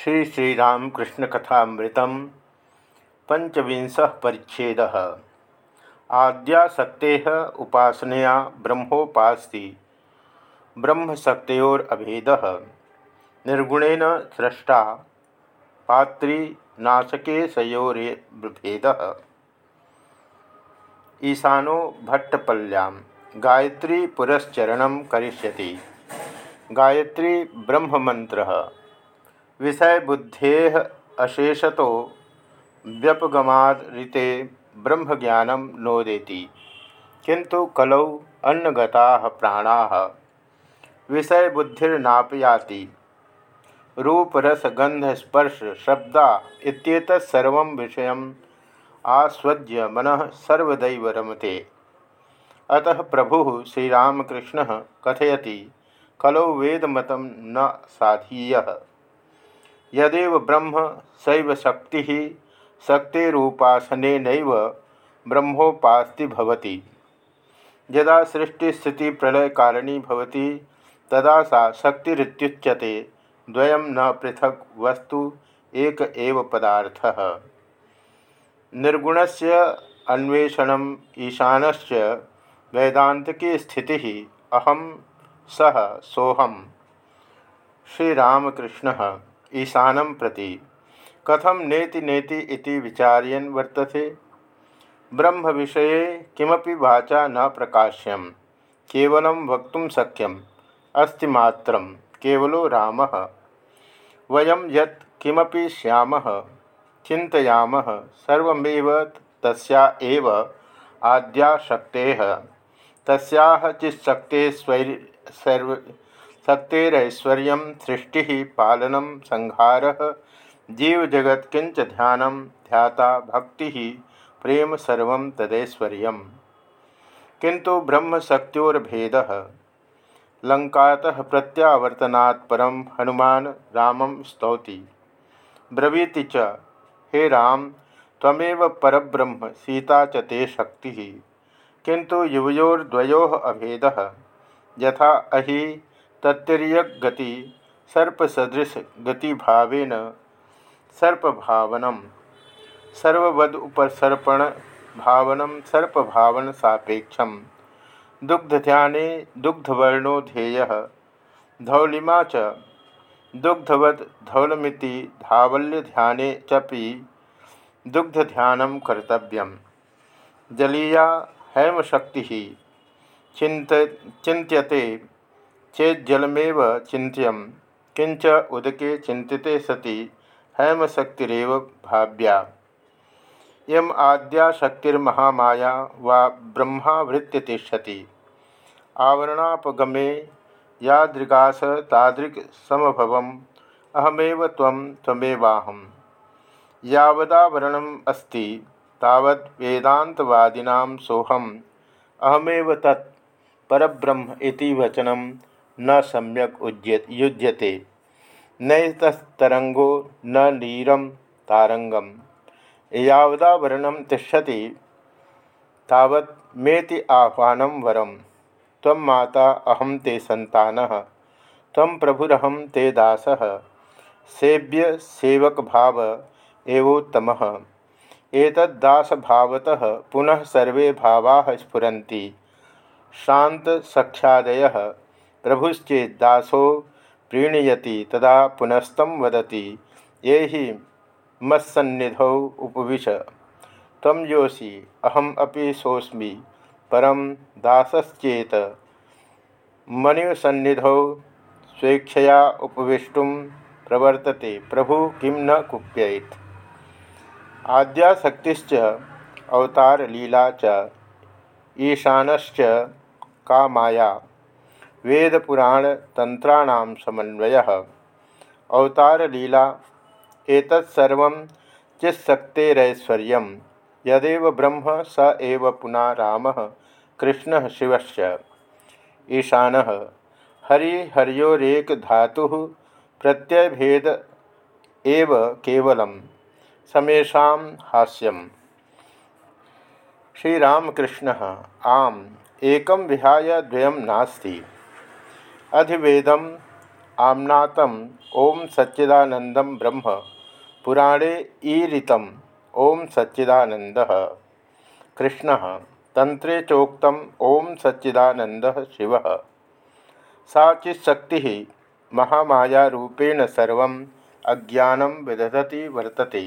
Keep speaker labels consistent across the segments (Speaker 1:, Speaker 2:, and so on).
Speaker 1: श्री श्री श्रीरामकृष्ण कथामृत पंचविंश परिच्छेद। आद्याशक्ते उपासनया ब्रह्मोपास्ति। ब्रह्मशक्तोरभेद निर्गुणेन सृष्टा। पात्रीनाशके सयोरेभेद ईशानो भट्टपल्यां गायत्री पुरश्चरण करिष्यति। गायत्री ब्रह्ममंत्र विषय बुद्धे अशेषतो व्यपगमादृते ब्रह्मज्ञानं नोदेति किंतु कलौ अन्नगता प्राणा विषयबुद्धिर्नापयाति। रूपरसगंधस्पर्श शब्दा इत्येतत्सर्व विषय आस्वद्य मन सर्वदैव रमते। अतः प्रभु श्रीरामकृष्ण कथयति, कलौ वेदमत न साधीय। यदेव ब्रह्म सैव शक्ति शक्तिरूपासन ब्रह्मोपास्ति यदा सृष्टिस्थिति प्रलय कारिणी भवति, तदा सा शक्तिरुच्यते द्वयं न पृथक वस्तु, एक एव पदार्थः। निर्गुणस्य अन्वेषणम् ईशानस्य वैदांतिकी स्थिति अहम सह सोहम श्रीरामकृष्ण। ईशानं प्रति। कथम नेति नेति इति विचार्यन वर्तते। ब्रह्म विषये किमपि वाचा न प्रकाश्यम। केवलं वक्त शक्यम। अस्ति मात्रम केवलो रामः। वयं यत् किमपि श्यामः। चिन्तयामः। सर्वमेव तस्या एव आद्या शक्तेः सर्व शक्तिरैश्वर्य सृष्टि पालन संहार। जीवजगत किंच ध्यान, ध्याता भक्ति, प्रेम सर्व तदैश्वर्य किंतु ब्रह्मशक्तिर्भेद लंका प्रत्यावर्तना परम हनुमान रामं स्तौति। ब्रवीति च, हे राम तमेव परब्रह्म, सीता च शक्ति। किंतु युवोर्द्वयो अभेद। यथा अहि तत्तिर्यक गति सर्पसदृश भावेन सर्पभावनम। सर्ववद उपसर्पण भावनम सर्पभावन सापेक्षम दुग्धध्याने दुग्धवर्णो ध्येय। धौलिमा च दुग्धवद धौलमिति धावल्यध्याने चपि दुग्धध्यानं कर्तव्यम। जलीया, हैमशक्ति चिंत चिंत्यते चेज्जलमेव चिंत्यम किंच उदके चिंतिते सति हैमशक्तिरव भाव्या। यम आद्या शक्तिर्महामाया वा ब्रह्मावृत्य तिष्ठति आवरणापगमे यादृगास तादृक् समभवम् अहमेव त्वं त्वमेवाहं यावदावरणम् अस्ति तावत् अहमेव न सम्यक युज्यते। नैतस्तरंगो न नीरम तारंगम यावदावरण तिष्ठति, तावत् मेति आह्वानं वरम। माता अहम ते संतान तम प्रभुरहम ते दास। सेव्य सेवक भाव एवोत्तम। एतदास भावतः पुनः सर्वे भावा स्फुरन्ति। शांत सख्यादय प्रभुश्चेदासो प्रीणयति, तदा पुनस्तम वदति। ये ही मत्सन्निधौ उपविश। तम योषि अहम अपि सोस्मि परम दासश्चेत मनुसन्निधौ स्वेच्छया उपवेष्टुं प्रवर्तते। प्रभु किं न कुप्येत। आद्याशक्तिश्च अवतारलीला च, ईशानश्च का माया वेद पुराण तंत्राणाम समन्वय। अवतार लीला एतत्सर्व चित्शक्तेरैश्वर्य यदेव ब्रह्म स एव पुनः राम, कृष्ण शिवश्च। ईशान, हरि हरियोरेक धातु प्रत्ययभेद एव केवलम समेशा हास्यम। श्रीरामकृष्ण, आम एकम विहाय द्वयम नास्ति। अधिवेदम आम्नातम ओम सच्चिदानंदम ब्रह्म पुराणे ईरितम ओम सच्चिदानंद कृष्ण तंत्रे चोक्त ओम सच्चिदानंद शिव सा चिशक्ति महामाया रूपेण सर्व अज्ञानम विदधति वर्तते।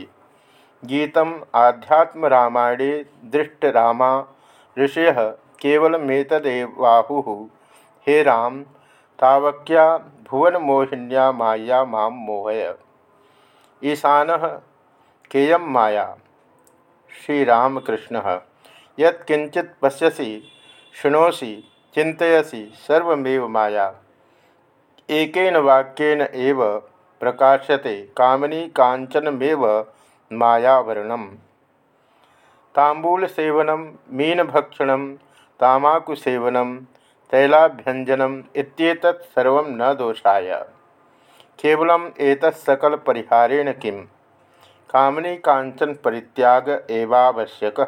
Speaker 1: गीतम आध्यात्मरामायणे दृष्टरामा ऋषय केवलमेतदेवाहु हे राम तावक्या भुवन मोहिन्या माया माम मोहय। ईशान केयम माया? श्रीरामकृष्ण। यत्किंचित पश्यसी, शुणोसी चिंतयसी सर्वमेव माया। एकेन वाक्येन एव प्रकाश्यते कामनी कांचनमेव मायावरणम। तांबूलसेवनम मीनभक्षण तामाकुसेवनम तैलाभ्यंजनम इत्येतत् सर्वं न दोषाय। केवलम एतत्सकल परिहारेण किम? कामनी कांचन परित्याग एवावश्यक।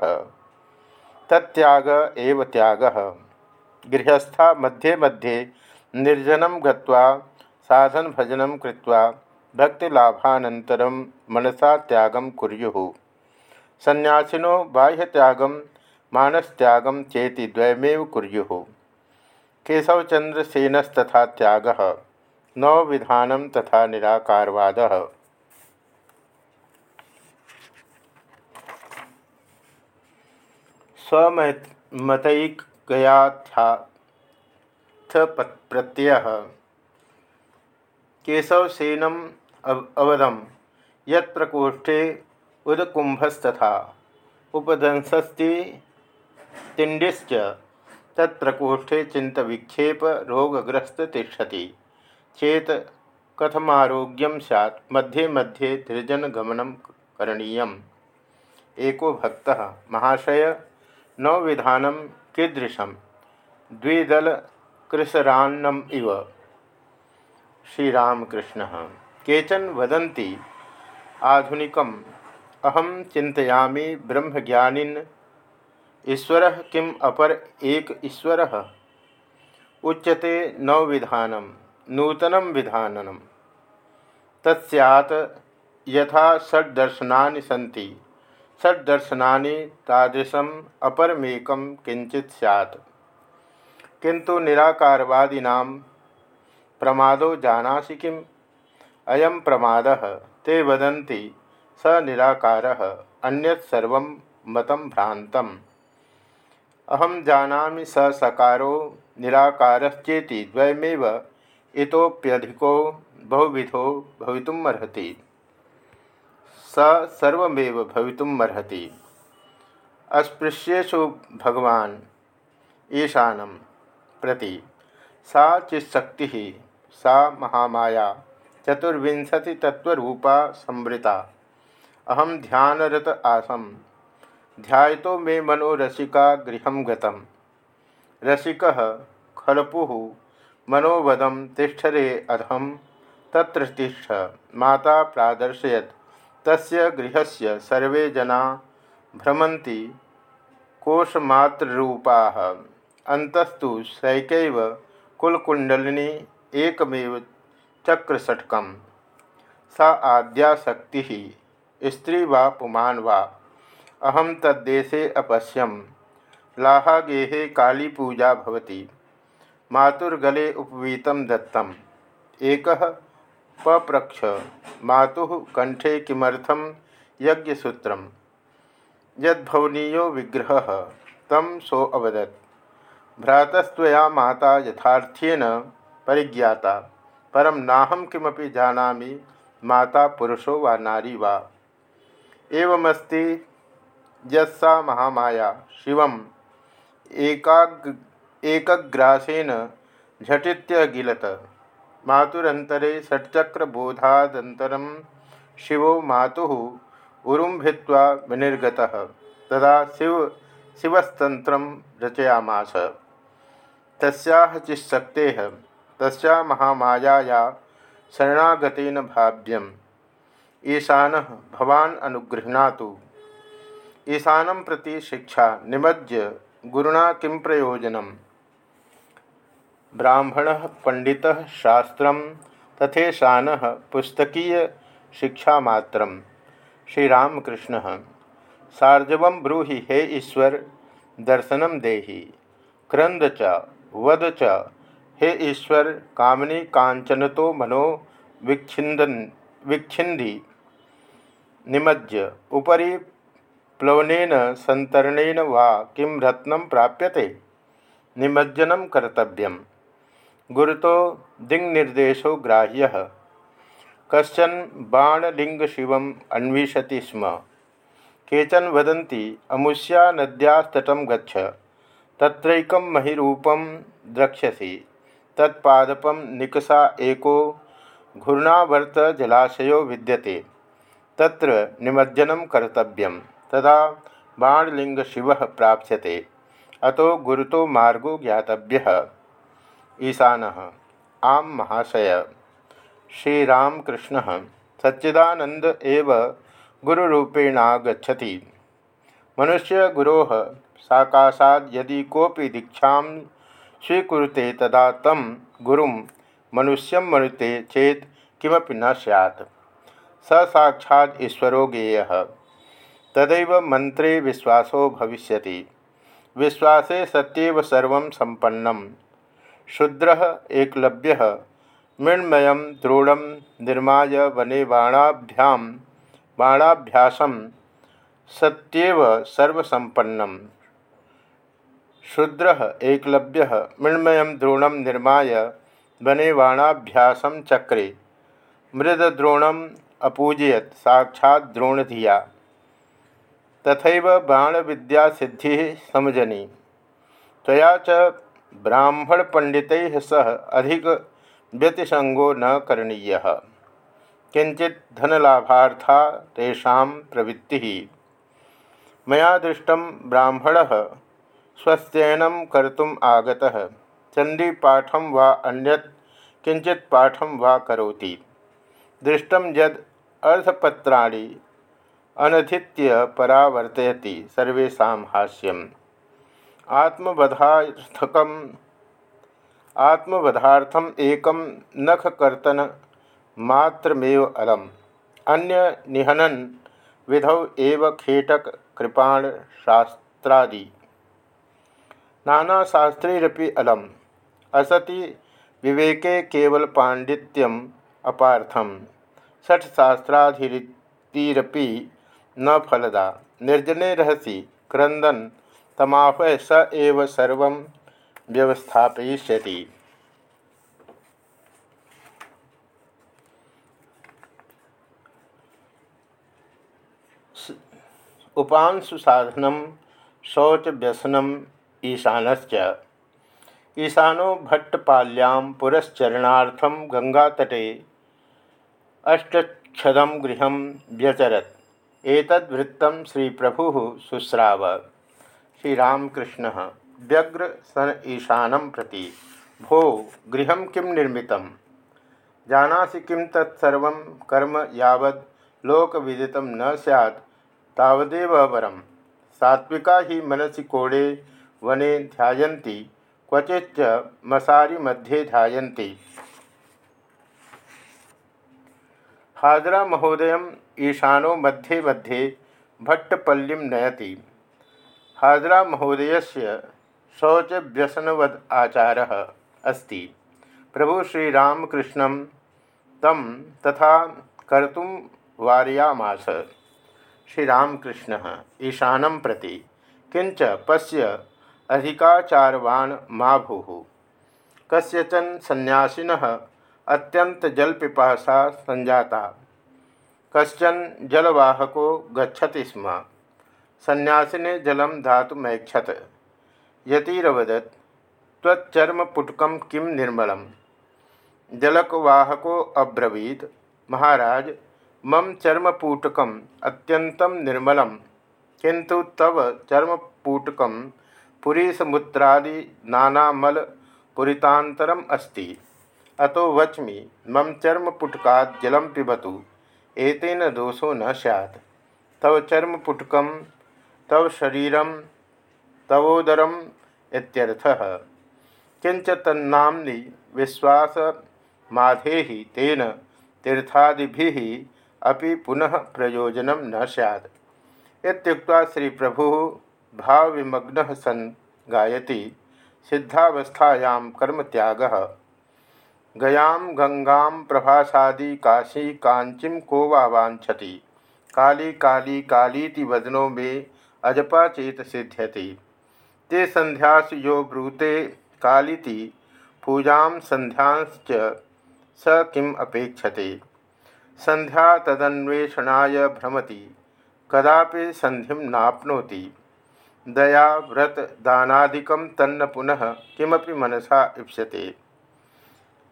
Speaker 1: तत्याग एव त्याग। गृहस्था मध्ये मध्ये निर्जनं गत्वा, साधन भजन कृत्वा, भक्तिलाभानन्तरं मनसा त्यागं कुर्युः। सन्यासिनो बाह्यत्यागं, मानसत्यागं चेति द्वयमेव कुर्युः। केशवचन्द्रसेनस्तथा त्यागः। नवविधानं तथा निराकारवाद। स्वमतैकयाथ्याथ प्रत्यय केशवसेनम अवदम यकोष्ठे उदकुंभस्तथा उपदंसस्ति तिंडिश्च तत्प्रकोष्ठे चिंतविक्षेप रोगग्रस्त तिष्ठति। चेत कथमारोग्यम सैत् मध्ये मध्ये त्रिजनगमनं करणीयम्। एको भक्त, महाशय नवविधानम कीदृशम? द्विदल कृशरान्नम इव। श्रीरामकृष्ण, केचन वदन्ति, आधुनिकम अहम चिंतयामी ब्रह्मज्ञानीन ईश्वर किम अपर एक ईश्वर? उच्यते नवविधानम नूतनम विधानम तस्यात् यथा षड्दर्शनानि सन्ति, षड्दर्शनानि तादृशम् अपरमेकं किंचित सैत् किंतु निराकारवादीना प्रमादो जानासि किम्? अयं प्रमादः, ते वदन्ति, स निराकारः, अन्यत् सर्वं मतं भ्रान्तम्। अहं जानामि स सकारो निराकारश्चेति द्वयमेव इतोप्यधिको बहुविधो भवितुमर्हति। स सर्वमेव भवितुमर्हति। अस्पृश्येषु भगवान ईशान प्रति सा चिशक्ति सा महामाया चतुर्विंशति तत्वरूपा संवृता। अहम ध्यानरत आसम। ध्यातो मे मनो रसिका गृह गतम। रसिक खलपु मनोवदम तिष्ठरे अधम, तत्र तिष्ठ, माता प्रादर्शयत। तस्य गृहस्य सर्वे जना भ्रमन्ति कोशमात्ररूपाः। अन्तस्तु सैकैव कुलकुण्डलिनी एकमेव चक्रषट्कं सा आद्याशक्तिः स्त्री वा पुमान् वा। अहं तद्देशे अपश्यं लाहागेहे कालीपूजा भवति। मातुर्गले उपवीतं दत्तम्। एकः पप्रक्ष। मातु कंठे किमर्थम यज्ञसूत्र यदवनीयो विग्रह तम सो अवदत भ्रातस्तया माता यथार्थ्यन परिज्ञाता। परम नाहम किमपि जानामि, माता पुरुषो वा नारी वा। एवमस्ति यस्सा महामाया एकाग् एकग्रासेन झटित्यगिलत। मातुरंतरे षट्चक्रबोधादर शिवो मातु उरुम भित्वा विनिर्गतः। तदा शिव शिवस्तंत्र रचयामास। तस्याः चिशक्तेः शरणागतेन भाव्यम। ईशान भवान ईशानं प्रति शिक्षा निमज्य गुरुणा किं प्रयोजन? ब्राह्मण पंडित शास्त्र, तथेशान पुस्तकीय शिक्षामात्र। श्रीरामकृष्ण, सार्जव ब्रूहि हे ईश्वर दर्शनम देहि। क्रंद च, वद च, हे ईश्वर, कामनी कांचन तो मनो विच्छिंदन विच्छिंदी निमज्य, उपरी प्लवनेन संतरणेन वा किं रत्न प्राप्यते? निमज्जन कर्तव्यम। गुरुतो दिङ्निर्देशो ग्राह्य। कशन बाणलिंगशिव अन्विषति स्म। केचन वदन्ति, अमुष्या नद्यास्तटं गच्छ। तत्रैकं महिरूपं द्रक्ष्यसि। तत्पादपं निकषा एको घूर्णावर्त जलाशयो विद्यते। तत्र निमज्जनं कर्तव्यं तदा बाणलिंगशिवः प्राप्स्यते। अतो गुरुतो मार्गो ज्ञातव्यः। ईशान, आम महाशय। श्रीरामकृष्ण सच्चिदानंद एव मनुष्य गुरो साकाशाद यदि कोपि दीक्षा स्वीकुरुते तदा तम गुरु मनुष्य मनुते चेत किमपि न सैत् स साक्षात् ईश्वरो गेय तदैव मंत्रे विश्वासो भविष्य विश्वासे सत्यव सर्व संपन्नम शूद्र एकलव्य, मृण्मय द्रोण निर्मा वने बाणाभ्या बाणाभ्यासम सत्यव सर्वसंपन्न शूद्र एकलव्य, मृण्मय द्रोण निर्मा वने बाणाभ्यासम चक्रे। मृदद्रोणम अपूजयत, साक्षात् द्रोणधिया। तथा बाण विद्या सिद्धि समजनी। तया च ब्राह्मण पंडित सह अधिक व्यतिसंगो न करणीय। किंचित धनलाभार्था प्रवृत्ति। मैं दृष्ट ब्राह्मण स्वस्थ्यन कर्तुम आगता। अन्यत् किंचित पाठम वा करोति। दृष्टम यद अनधित्य परावर्तयति सर्वेशा हास्यम। आत्मवधार्थकम, आत्मवधार्थम एकम नखकर्तन मात्रमेव अलम। अन्य निहनन विधौ एव खेटक, कृपाण, शास्त्रादि। नाना शास्त्रीरपि अलम। असति विवेके केवल पांडित्यम अपार्थम। षट्शास्त्राधिरीतिरपि न फलदा। निर्जने रहसी क्रंदन तमाह स एव सर्व व्यवस्थापयिष्यति। उपांशु साधन शौच व्यसनम ईशानश्च। ईशानो भट्टपाल्यां पुरश्चरणार्थं गंगातटे अष्टक्षदं गृह व्यचरत। एतद्वृत्तं श्रीप्रभुः शुश्राव। श्रीरामकृष्ण, व्यग्र सन ईशानम प्रति, भो गृह किं निर्मित? जानासि किं तत्सर्व कर्म यावद लोकविदित न सैत् तावदेव वरम सात्विका ही मनसि कोड़े वने ध्यायन्ति, क्वचिच्च मसारी मध्ये ध्यायन्ति। हाजरा महोदय ईशानो मध्ये मध्ये भट्टपल्ली नयति। हाजरा महोदय से शौच व्यसनवद आचार अस्त। प्रभु श्रीरामकृष्ण तम तथा कर्तुम वारयामास। श्रीरामकृष्ण ईशान प्रति किंच पश्य अधिकाचारवान मा भू कस्यचन सन्यासीन अत्यंत जलपिपासा संजाता। कश्चन जलवाहको गच्छति स्म। सन्यासिने जलम धातुमैक्षत यतिरवदत् त्वच्चर्मपुटक किं निर्मल जलकवाहको अब्रवीत। महाराज, मम चर्मपूटक अत्यंत निर्मल किंतु तव चर्मपूटक पुरीसमूत्रादि नानामल पुरीतांतरम अस्ति। अतो वच्मि, मम चर्मपुटका जलम पिबतु, एतेन दोषो न सैत् तव चर्मपुटक तव शरीर इत्यर्थः। किंच तन्नाम्नि विश्वास माधे तेन तीर्थादि अपि पुनः प्रयोजन न सैद इत्युक्त्वा श्री प्रभु भाव विमग्न सन् गायति, सिद्धावस्थायां कर्म गयाम गंगा प्रभासादि काशी कांचीं को वा वाछति काली काली कालीति वदनों में अजपा चेत सिद्ध्यति। ते संध्यासु यो ब्रूते कालीति, पूजा संध्यांश्च स किम अपेक्षते। संध्या तदन्वेषणाय भ्रमति, कदापि संधि नाप्नोति। दया, व्रत, दानादिकं तन्न पुनः किमपि मनसा इप्स्यते।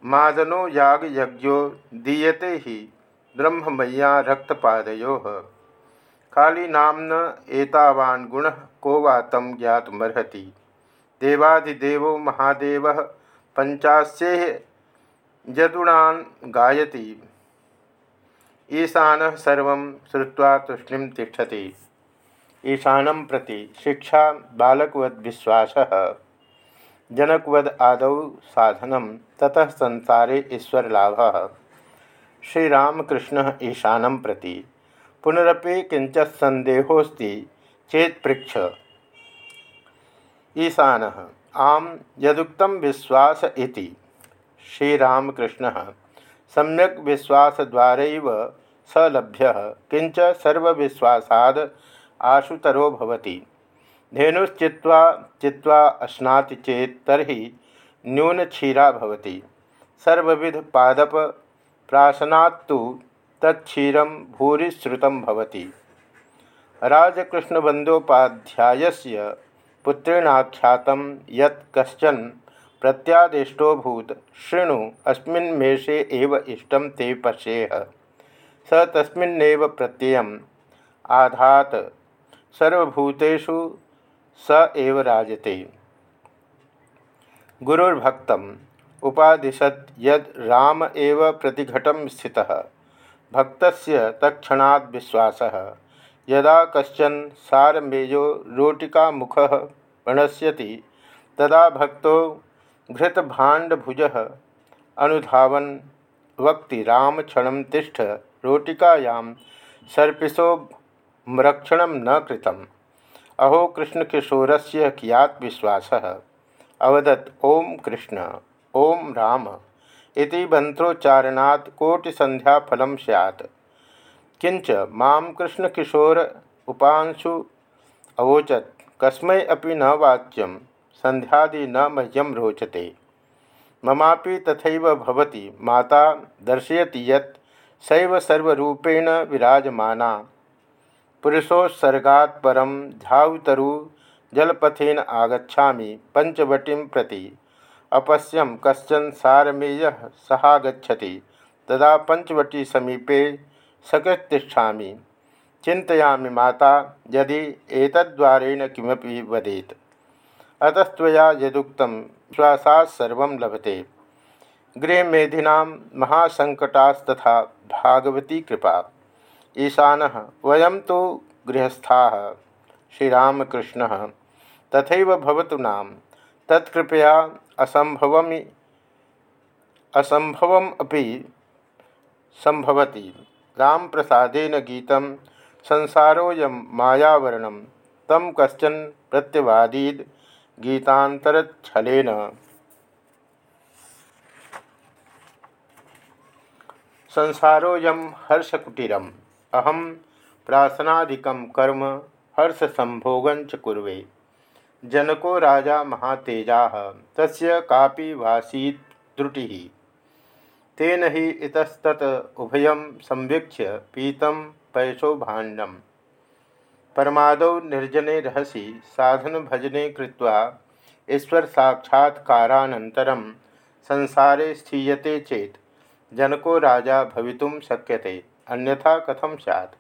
Speaker 1: मादनो याग यज्ञो दीयते ही ब्रह्ममय्या रक्तपादयो। कालीनाम्न एतावान् गुणः को वा तं ज्ञातुमर्हति? देवादिदेवो महादेवः पञ्चास्येः यदुणान् गायति। ईशानः सर्वं श्रुत्वा तूष्णीं तिष्ठति। ईशानं प्रति शिक्षा बालकवद्विश्वासः। जनकवद आदौ साधन ततः संसारे ईश्वरलाभ। श्रीरामकृष्ण ईशान प्रति। पुनरपि किंच सन्देहोस्ति चेत पृक्ष ईशान, आम यदुक्त विश्वास इति। श्रीरामकृष्ण, सम्यक विश्वासद्वार सलभ्य किंच सर्वविश्वासाद आशुतरो भवति। धेनुश्चित्वा चित्वा अश्नाति चेत न्यून क्षीरा भवति। सर्वविध पादप प्राशनात्तु तत्क्षीरं भूरिश्रुतं भवति। राजकृष्णबंदोपाध्यायस्य पुत्रेणाख्यातं यत् कश्चन प्रत्यादिष्टोभूत शृणु अस्मिन् मेषे एव इष्टं ते पश्येह स तस्मिन्नेव प्रत्ययम् आधात सर्वभूतेषु स एव राजते। गुरुर्भक्त उपादिशत यद राम एव प्रतिघटम स्थित। भक्त तत्क्षणाद विश्वास। यदा कशन सारमेयो रोटिका मुख प्रणश्यति तदा भक्त घृतभाण्डभुज अनुधावन वक्ति राम क्षण तिष्ठ रोटिकायां सर्पिशो रक्षण न कृतम। अहो कृष्णकिशोर से कियात विश्वास? अवदत, ओम कृष्ण, ओम राम इति मंत्रोच्चारणात् कोटिसंध्याफल सैत् किंच माम उपांशु अवोचत, कस्मै अपि न वाच्यम संध्यादि न मह्यम रोचते। ममापि तथैव भवति, माता दर्शयति यत्, सैव सर्वरूपेण विराजमाना। पुरुषोत्सर्गात् परं झावुतरु जलपथेन आगछा पंचवटी प्रति। अपश्यम कशन सारमेय सहागछति तदा पंचवटी समीपे सकृत्तिष्ठा चिंतयामि माता, यदि एतद्वारेण किमपि वदेत। अतस्त्वया यदुक्तं विश्वासात्सर्व लभते। गृहमेधिना महासंकटास्तथा भागवती कृपा। ईशान वयम तो गृहस्था। श्रीरामकृष्ण तथा भवतु नाम। तत्कृपया असंभव असंभवम अभी संभवती राम प्रसादेन गीत संसारोयम मायावरण तम कशन प्रत्यवादीद गीतांतरछलेन संसारोयम हर्षकुटीरम अहम प्रार्थनादिक कर्म हर्ष संभोगं च जनको राजा महातेजा, तस्य कापि वासीत् त्रुटि। तेन ही इतस्तत उभयं संवीक्ष्य पीतं पैसो भाण्डम परमादौ निर्जने रहसि साधन भजने कृत्वा ईश्वर साक्षात्कारानन्तरं संसारे स्थीयते चेत जनको राजा भवितुं शक्यते। अन्यथा कथम सैत्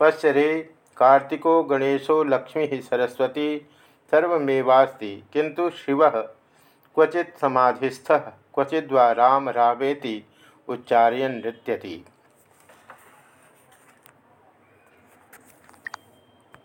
Speaker 1: पश्य रे कार्तिको, गणेशो, लक्ष्मी, सरस्वती सर्वमेवास्ति किंतु शिव क्वचि सामधिस्थ, क्वचिद्वा राम रावेति उच्चार्य नृत्यति।